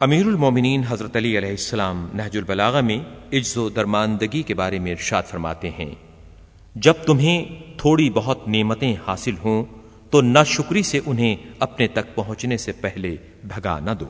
امیر المومنین حضرت علی علیہ السلام نہج البلاغہ میں عجز و درماندگی کے بارے میں ارشاد فرماتے ہیں۔ جب تمہیں تھوڑی بہت نعمتیں حاصل ہوں، تو نہ شکری سے انہیں اپنے تک پہنچنے سے پہلے بھگا نہ دو۔